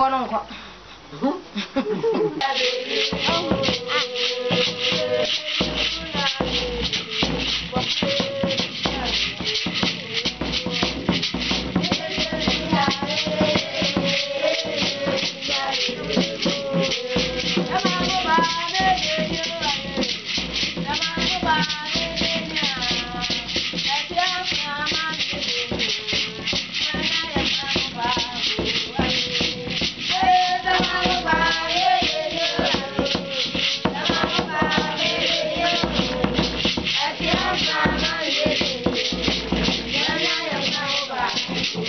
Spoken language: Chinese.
我弄快。